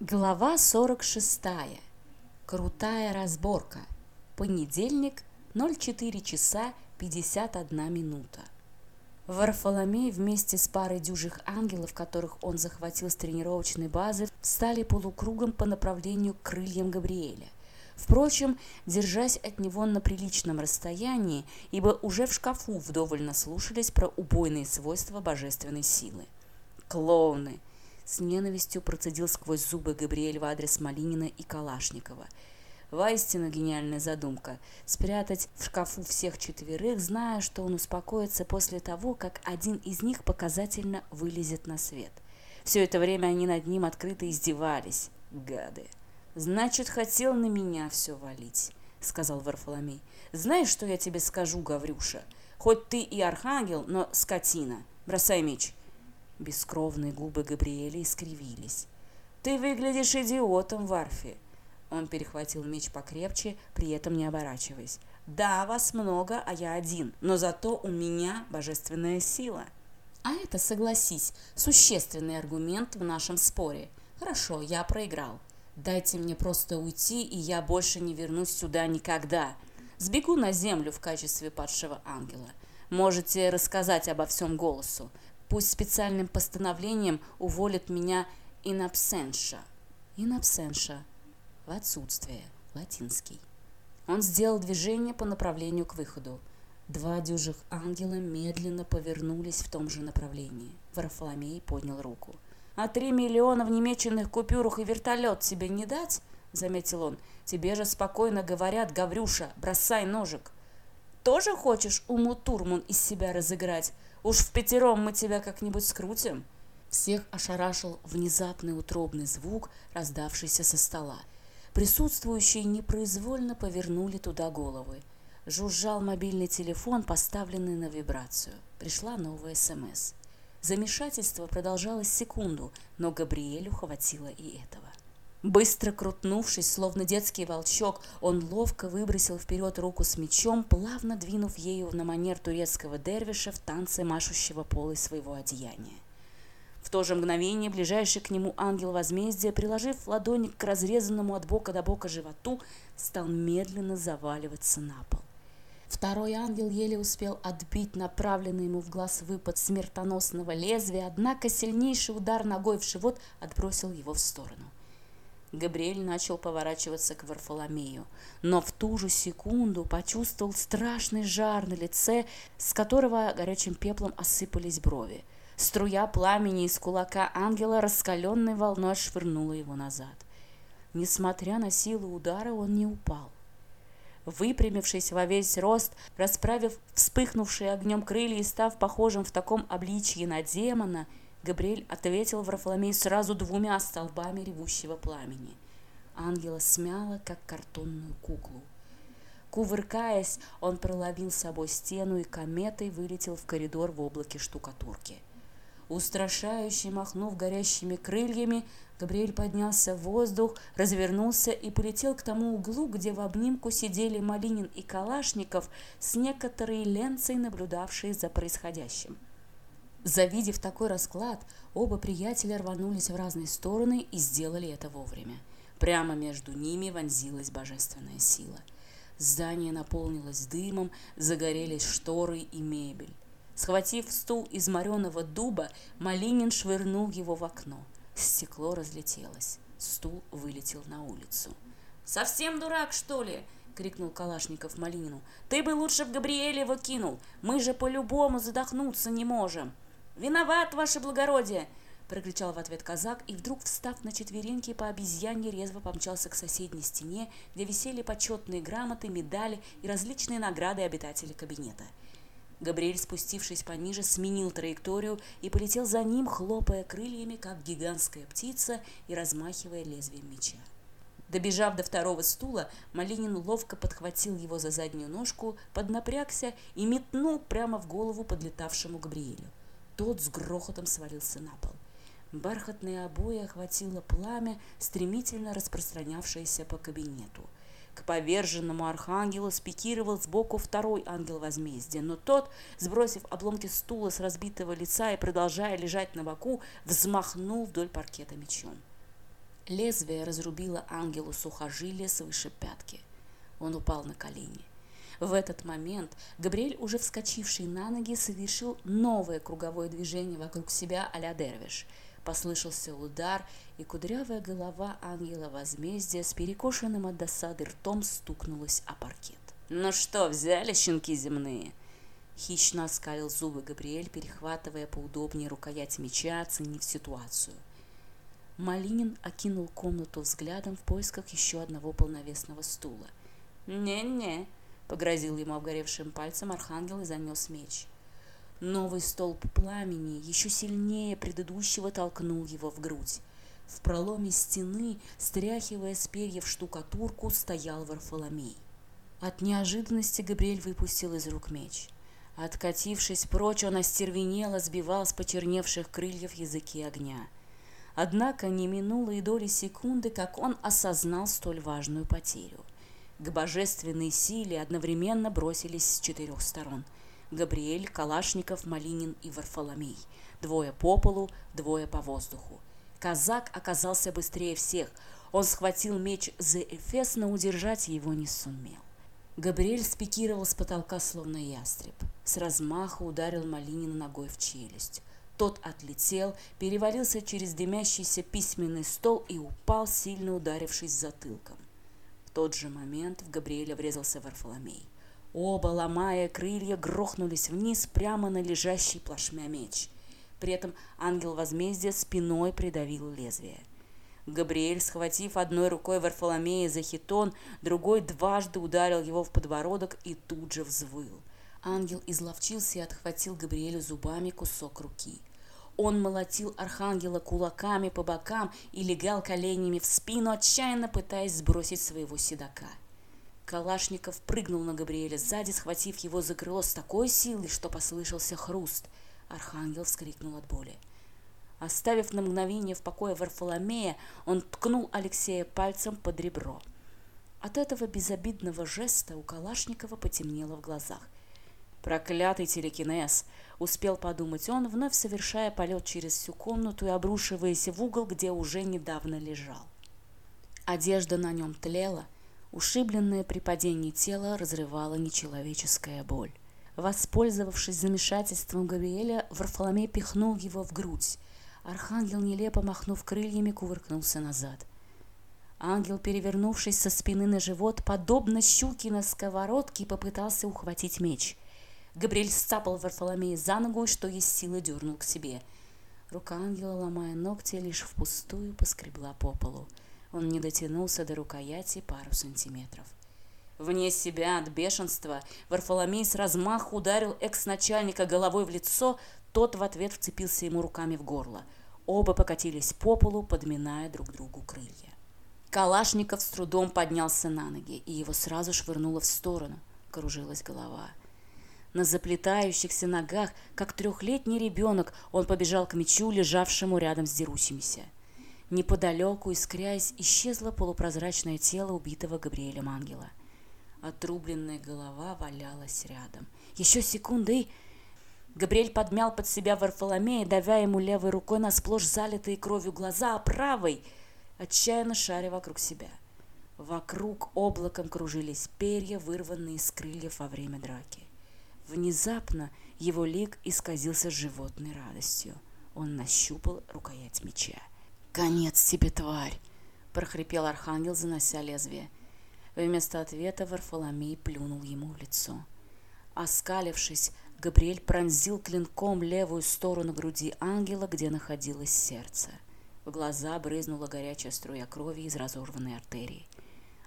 Глава 46. Крутая разборка. Понедельник, 04 часа 51 минута. Варфоломей вместе с парой дюжих ангелов, которых он захватил с тренировочной базы, встали полукругом по направлению к крыльям Габриэля. Впрочем, держась от него на приличном расстоянии, ибо уже в шкафу вдоволь наслушались про убойные свойства божественной силы. Клоуны! С ненавистью процедил сквозь зубы Габриэль в адрес Малинина и Калашникова. Воистину гениальная задумка – спрятать в шкафу всех четверых, зная, что он успокоится после того, как один из них показательно вылезет на свет. Все это время они над ним открыто издевались, гады. «Значит, хотел на меня все валить», – сказал Варфоломей. «Знаешь, что я тебе скажу, Гаврюша? Хоть ты и архангел, но скотина. Бросай меч». Бескровные губы Габриэля искривились. «Ты выглядишь идиотом, Варфи!» Он перехватил меч покрепче, при этом не оборачиваясь. «Да, вас много, а я один, но зато у меня божественная сила!» А это, согласись, существенный аргумент в нашем споре. Хорошо, я проиграл. Дайте мне просто уйти, и я больше не вернусь сюда никогда. Сбегу на землю в качестве падшего ангела. Можете рассказать обо всем голосу пусть специальным постановлением уволят меня in absentia. In absentia. В отсутствие. Латинский. Он сделал движение по направлению к выходу. Два дюжих ангела медленно повернулись в том же направлении. Варфоломей поднял руку. «А три миллиона в немеченных купюрах и вертолет тебе не дать?» — заметил он. «Тебе же спокойно говорят, Гаврюша, бросай ножик!» «Тоже хочешь уму Турмун из себя разыграть?» уж в пятером мы тебя как-нибудь скрутим». Всех ошарашил внезапный утробный звук, раздавшийся со стола. Присутствующие непроизвольно повернули туда головы. Жужжал мобильный телефон, поставленный на вибрацию. Пришла новая СМС. Замешательство продолжалось секунду, но Габриэлю хватило и этого. Быстро крутнувшись, словно детский волчок, он ловко выбросил вперед руку с мечом, плавно двинув ею на манер турецкого дервиша в танце машущего полой своего одеяния. В то же мгновение ближайший к нему ангел возмездия, приложив ладони к разрезанному от бока до бока животу, стал медленно заваливаться на пол. Второй ангел еле успел отбить направленный ему в глаз выпад смертоносного лезвия, однако сильнейший удар ногой в живот отбросил его в сторону. Габриэль начал поворачиваться к Варфоломею, но в ту же секунду почувствовал страшный жар на лице, с которого горячим пеплом осыпались брови. Струя пламени из кулака ангела раскаленной волной швырнула его назад. Несмотря на силу удара, он не упал. Выпрямившись во весь рост, расправив вспыхнувшие огнем крылья и став похожим в таком обличье на демона, Габриэль ответил Варфоломею сразу двумя столбами ревущего пламени. Ангела смяла, как картонную куклу. Кувыркаясь, он проломил собой стену и кометой вылетел в коридор в облаке штукатурки. Устрашающе махнув горящими крыльями, Габриэль поднялся в воздух, развернулся и полетел к тому углу, где в обнимку сидели Малинин и Калашников с некоторой ленцей, наблюдавшие за происходящим. Завидев такой расклад, оба приятеля рванулись в разные стороны и сделали это вовремя. Прямо между ними вонзилась божественная сила. Здание наполнилось дымом, загорелись шторы и мебель. Схватив стул из мореного дуба, Малинин швырнул его в окно. Стекло разлетелось. Стул вылетел на улицу. «Совсем дурак, что ли?» — крикнул Калашников Малинину. «Ты бы лучше в Габриэле его кинул. Мы же по-любому задохнуться не можем». «Виноват, ваше благородие!» – прокричал в ответ казак и вдруг, встав на четвереньки, по обезьяне резво помчался к соседней стене, где висели почетные грамоты, медали и различные награды обитателей кабинета. Габриэль, спустившись пониже, сменил траекторию и полетел за ним, хлопая крыльями, как гигантская птица, и размахивая лезвием меча. Добежав до второго стула, Малинин ловко подхватил его за заднюю ножку, поднапрягся и метнул прямо в голову подлетавшему Габриэлю. Тот с грохотом свалился на пол. Бархатные обои охватило пламя, стремительно распространявшееся по кабинету. К поверженному архангелу спикировал сбоку второй ангел возмездия, но тот, сбросив обломки стула с разбитого лица и продолжая лежать на боку, взмахнул вдоль паркета мечом. Лезвие разрубило ангелу сухожилие свыше пятки. Он упал на колени. В этот момент Габриэль, уже вскочивший на ноги, совершил новое круговое движение вокруг себя а-ля Дервиш. Послышался удар, и кудрявая голова ангела возмездия с перекошенным от досады ртом стукнулась о паркет. «Ну что, взяли щенки земные?» Хищно оскалил зубы Габриэль, перехватывая поудобнее рукоять меча, оценив ситуацию. Малинин окинул комнату взглядом в поисках еще одного полновесного стула. «Не-не», — погрозил ему обгоревшим пальцем архангел и занес меч. Новый столб пламени еще сильнее предыдущего толкнул его в грудь. В проломе стены, стряхивая с перьев штукатурку, стоял Варфоломей. От неожиданности Габриэль выпустил из рук меч. Откатившись прочь, он остервенело сбивал с почерневших крыльев языки огня. Однако не минуло и доли секунды, как он осознал столь важную потерю. К божественной силе одновременно бросились с четырех сторон. Габриэль, Калашников, Малинин и Варфоломей. Двое по полу, двое по воздуху. Казак оказался быстрее всех. Он схватил меч за Эфес, но удержать его не сумел. Габриэль спикировал с потолка, словно ястреб. С размаху ударил Малинина ногой в челюсть. Тот отлетел, перевалился через дымящийся письменный стол и упал, сильно ударившись затылком. В Тот же момент в Габриэля врезался Варфоломей. Оба, ломая крылья, грохнулись вниз прямо на лежащий плашмя меч. При этом ангел возмездия спиной придавил лезвие. Габриэль, схватив одной рукой Варфоломея за хитон, другой дважды ударил его в подбородок и тут же взвыл. Ангел изловчился и отхватил Габриэлю зубами кусок руки. Он молотил архангела кулаками по бокам и легал коленями в спину, отчаянно пытаясь сбросить своего седока. Калашников прыгнул на Габриэля сзади, схватив его за крыло с такой силой, что послышался хруст. Архангел вскрикнул от боли. Оставив на мгновение в покое Варфоломея, он ткнул Алексея пальцем под ребро. От этого безобидного жеста у Калашникова потемнело в глазах. Проклятый телекинез! Успел подумать он, вновь совершая полет через всю комнату и обрушиваясь в угол, где уже недавно лежал. Одежда на нем тлела, ушибленное при падении тело разрывала нечеловеческая боль. Воспользовавшись замешательством Габриэля, Варфоломей пихнул его в грудь. Архангел, нелепо махнув крыльями, кувыркнулся назад. Ангел, перевернувшись со спины на живот, подобно щуке на сковородке, попытался ухватить меч – Габриэль сцапал Варфоломея за ногу и что есть силы дернул к себе. Рука ангела, ломая ногти, лишь впустую поскребла по полу. Он не дотянулся до рукояти пару сантиметров. Вне себя от бешенства Варфоломей с размаху ударил экс-начальника головой в лицо, тот в ответ вцепился ему руками в горло. Оба покатились по полу, подминая друг другу крылья. Калашников с трудом поднялся на ноги, и его сразу швырнуло в сторону. Кружилась голова. На заплетающихся ногах, как трехлетний ребенок, он побежал к мечу, лежавшему рядом с дерущимися. Неподалеку, искряясь, исчезло полупрозрачное тело убитого Габриэлем ангела. Отрубленная голова валялась рядом. Еще секунды и... Габриэль подмял под себя Варфоломея, давя ему левой рукой на сплошь залитые кровью глаза, а правой отчаянно шаря вокруг себя. Вокруг облаком кружились перья, вырванные из крыльев во время драки. Внезапно его лик исказился животной радостью. Он нащупал рукоять меча. «Конец тебе, тварь!» – прохрипел архангел, занося лезвие. Вместо ответа Варфоломей плюнул ему в лицо. Оскалившись, Габриэль пронзил клинком левую сторону груди ангела, где находилось сердце. В глаза брызнула горячая струя крови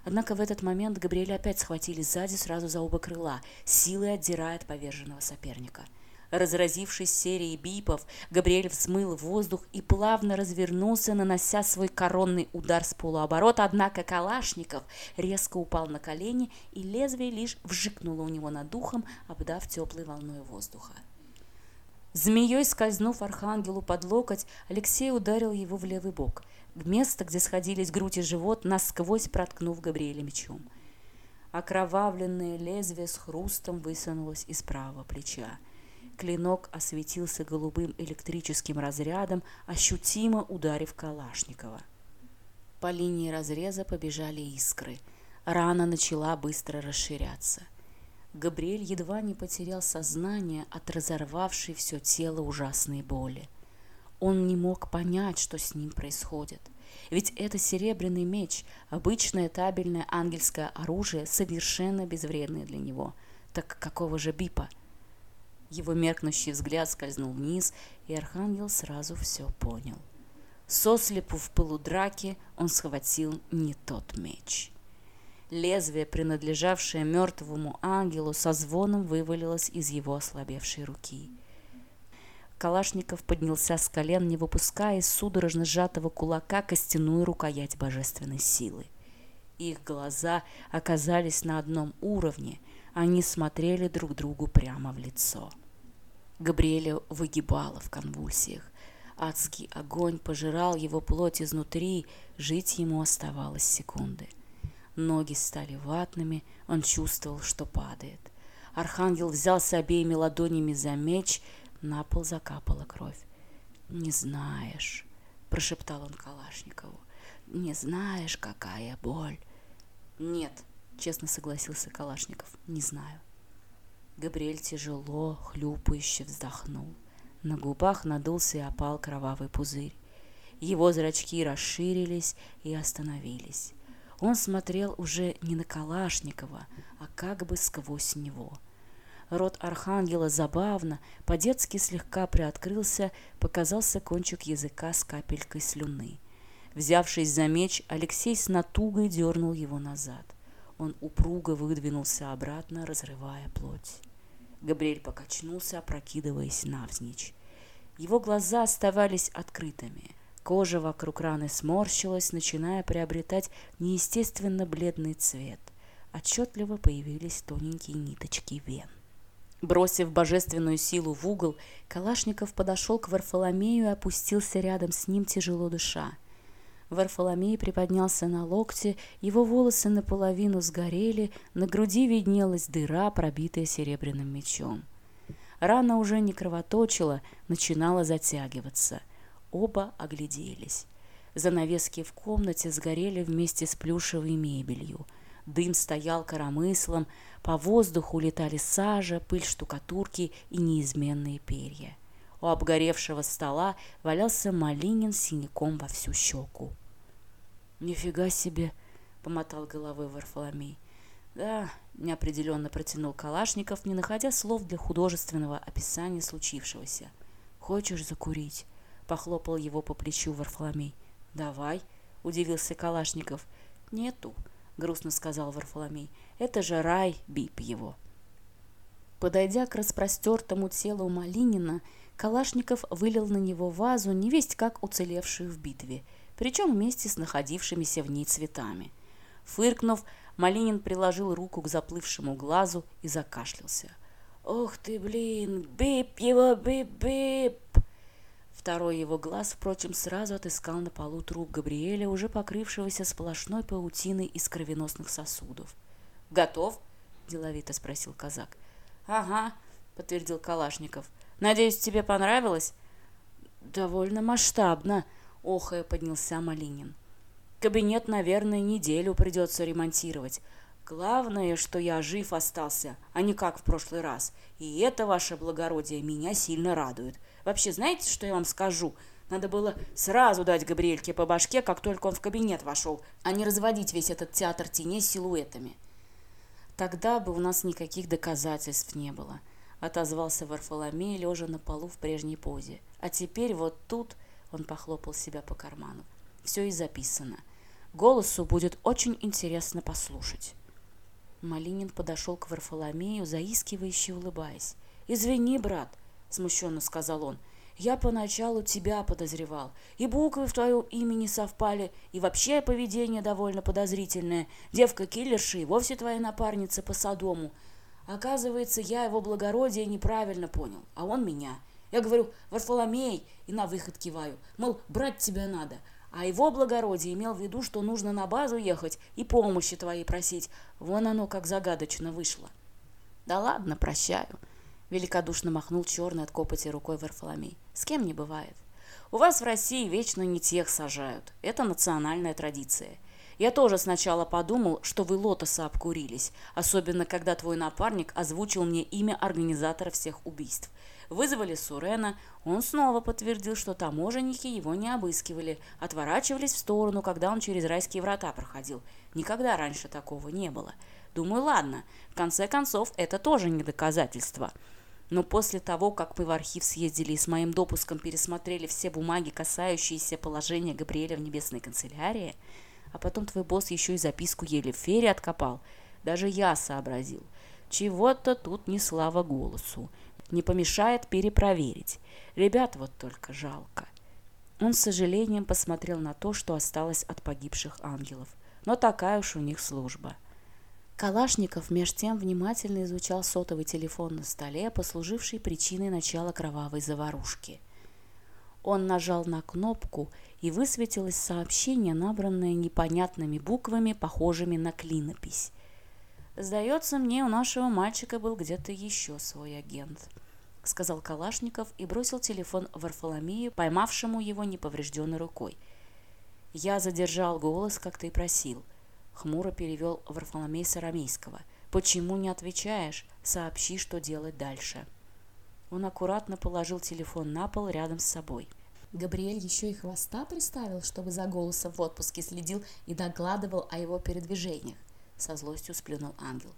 из разорванной артерии. Однако в этот момент Габриэля опять схватили сзади сразу за оба крыла, силой отдирая от поверженного соперника. Разразившись серией бипов, Габриэль взмыл в воздух и плавно развернулся, нанося свой коронный удар с полуоборота, однако Калашников резко упал на колени, и лезвие лишь вжикнуло у него над духом, обдав теплой волной воздуха. Змеей скользнув архангелу под локоть, Алексей ударил его в левый бок – место, где сходились грудь и живот, насквозь проткнув Габриэля мечом. Окровавленное лезвие с хрустом высунулось из правого плеча. Клинок осветился голубым электрическим разрядом, ощутимо ударив Калашникова. По линии разреза побежали искры. Рана начала быстро расширяться. Габриэль едва не потерял сознание от разорвавшей все тело ужасной боли он не мог понять, что с ним происходит. Ведь это серебряный меч, обычное табельное ангельское оружие, совершенно безвредное для него. Так какого же бипа? Его меркнущий взгляд скользнул вниз, и архангел сразу все понял. Сослепу в пылу драки он схватил не тот меч. Лезвие, принадлежавшее мертвому ангелу, со звоном вывалилось из его ослабевшей руки – Калашников поднялся с колен, не выпуская из судорожно сжатого кулака костяную рукоять божественной силы. Их глаза оказались на одном уровне, они смотрели друг другу прямо в лицо. Габриэля выгибала в конвульсиях. Адский огонь пожирал его плоть изнутри, жить ему оставалось секунды. Ноги стали ватными, он чувствовал, что падает. Архангел взялся обеими ладонями за меч, на пол закапала кровь. «Не знаешь», — прошептал он Калашникову, — «не знаешь, какая боль». «Нет», — честно согласился Калашников, — «не знаю». Габриэль тяжело, хлюпающе вздохнул. На губах надулся и опал кровавый пузырь. Его зрачки расширились и остановились. Он смотрел уже не на Калашникова, а как бы сквозь него. Рот архангела забавно, по-детски слегка приоткрылся, показался кончик языка с капелькой слюны. Взявшись за меч, Алексей с натугой дернул его назад. Он упруго выдвинулся обратно, разрывая плоть. Габриэль покачнулся, опрокидываясь навзничь. Его глаза оставались открытыми. Кожа вокруг раны сморщилась, начиная приобретать неестественно бледный цвет. Отчетливо появились тоненькие ниточки вен. Бросив божественную силу в угол, Калашников подошел к Варфоломею и опустился рядом с ним, тяжело дыша. Варфоломей приподнялся на локте, его волосы наполовину сгорели, на груди виднелась дыра, пробитая серебряным мечом. Рана уже не кровоточила, начинала затягиваться – Оба огляделись. Занавески в комнате сгорели вместе с плюшевой мебелью. Дым стоял коромыслом, по воздуху летали сажа, пыль штукатурки и неизменные перья. У обгоревшего стола валялся Малинин синяком во всю щеку. «Нифига себе!» — помотал головой Варфоломей. «Да», — неопределенно протянул Калашников, не находя слов для художественного описания случившегося. «Хочешь закурить?» — похлопал его по плечу Варфоломей. «Давай», — удивился Калашников. «Нету», грустно сказал Варфоломей. «Это же рай, бип его». Подойдя к распростертому телу Малинина, Калашников вылил на него вазу, невесть как уцелевшую в битве, причем вместе с находившимися в ней цветами. Фыркнув, Малинин приложил руку к заплывшему глазу и закашлялся. «Ох ты, блин, бип его, бип-бип!» Второй его глаз, впрочем, сразу отыскал на полу труп Габриэля, уже покрывшегося сплошной паутиной из кровеносных сосудов. «Готов?» – деловито спросил казак. «Ага», – подтвердил Калашников. «Надеюсь, тебе понравилось?» «Довольно масштабно», – охая поднялся Малинин. «Кабинет, наверное, неделю придется ремонтировать. Главное, что я жив остался, а не как в прошлый раз. И это, ваше благородие, меня сильно радует. Вообще, знаете, что я вам скажу? Надо было сразу дать Габриэльке по башке, как только он в кабинет вошел, а не разводить весь этот театр теней силуэтами. Тогда бы у нас никаких доказательств не было, отозвался Варфоломей, лежа на полу в прежней позе. А теперь вот тут он похлопал себя по карману. Все и записано. Голосу будет очень интересно послушать. Малинин подошел к Варфоломею, заискивающе улыбаясь. «Извини, брат, смущенно сказал он. Я поначалу тебя подозревал. И буквы в твоем имени совпали, и вообще поведение довольно подозрительное. Девка-киллерша и вовсе твоя напарница по Содому. Оказывается, я его благородие неправильно понял, а он меня. Я говорю, Варфоломей, и на выход киваю. Мол, брать тебя надо. А его благородие имел в виду, что нужно на базу ехать и помощи твоей просить. Вон оно как загадочно вышло. Да ладно, прощаю. Великодушно махнул черный от копоти рукой Варфоломей. С кем не бывает. У вас в России вечно не тех сажают. Это национальная традиция. Я тоже сначала подумал, что вы лотоса обкурились, особенно когда твой напарник озвучил мне имя организатора всех убийств. Вызвали Сурена, он снова подтвердил, что таможенники его не обыскивали, отворачивались в сторону, когда он через райские врата проходил. Никогда раньше такого не было. Думаю, ладно, в конце концов, это тоже не доказательство. Но после того, как мы в архив съездили и с моим допуском пересмотрели все бумаги, касающиеся положения Габриэля в небесной канцелярии, а потом твой босс еще и записку еле в фере откопал, даже я сообразил. Чего-то тут не слава голосу. Не помешает перепроверить. Ребят вот только жалко. Он с сожалением посмотрел на то, что осталось от погибших ангелов. Но такая уж у них служба. Калашников меж тем внимательно изучал сотовый телефон на столе, послуживший причиной начала кровавой заварушки. Он нажал на кнопку, и высветилось сообщение, набранное непонятными буквами, похожими на клинопись. «Сдается мне, у нашего мальчика был где-то еще свой агент», — сказал Калашников и бросил телефон Варфоломею, поймавшему его неповрежденной рукой. «Я задержал голос, как ты просил. хмуро перевел Варфоломей Сарамейского. «Почему не отвечаешь? Сообщи, что делать дальше». Он аккуратно положил телефон на пол рядом с собой. Габриэль еще и хвоста приставил, чтобы за голосом в отпуске следил и докладывал о его передвижениях. Со злостью сплюнул ангел.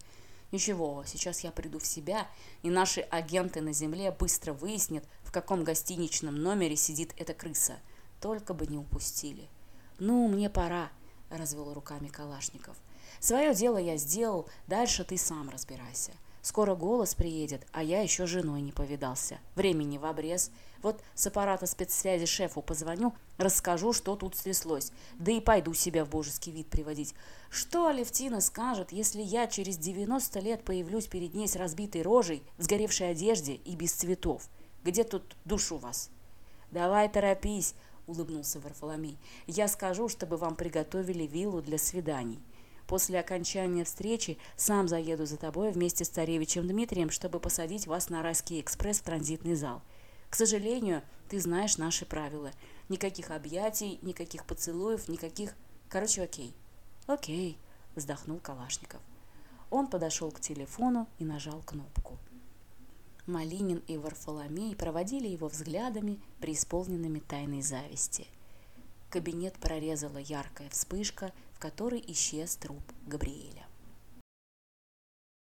«Ничего, сейчас я приду в себя, и наши агенты на земле быстро выяснят, в каком гостиничном номере сидит эта крыса. Только бы не упустили». «Ну, мне пора», развел руками Калашников. Свое дело я сделал, дальше ты сам разбирайся. Скоро голос приедет, а я еще женой не повидался. Времени в обрез. Вот с аппарата спецсвязи шефу позвоню, расскажу, что тут стряслось. Да и пойду себя в божеский вид приводить. Что Алевтина скажет, если я через 90 лет появлюсь перед ней с разбитой рожей, в сгоревшей одежде и без цветов? Где тут душ у вас? Давай торопись, – улыбнулся Варфоломей. «Я скажу, чтобы вам приготовили виллу для свиданий. После окончания встречи сам заеду за тобой вместе с царевичем Дмитрием, чтобы посадить вас на Райский экспресс в транзитный зал. К сожалению, ты знаешь наши правила. Никаких объятий, никаких поцелуев, никаких... Короче, окей». «Окей», – вздохнул Калашников. Он подошел к телефону и нажал кнопку. Малинин и Варфоломей проводили его взглядами, преисполненными тайной зависти. Кабинет прорезала яркая вспышка, в которой исчез труп Габриэля.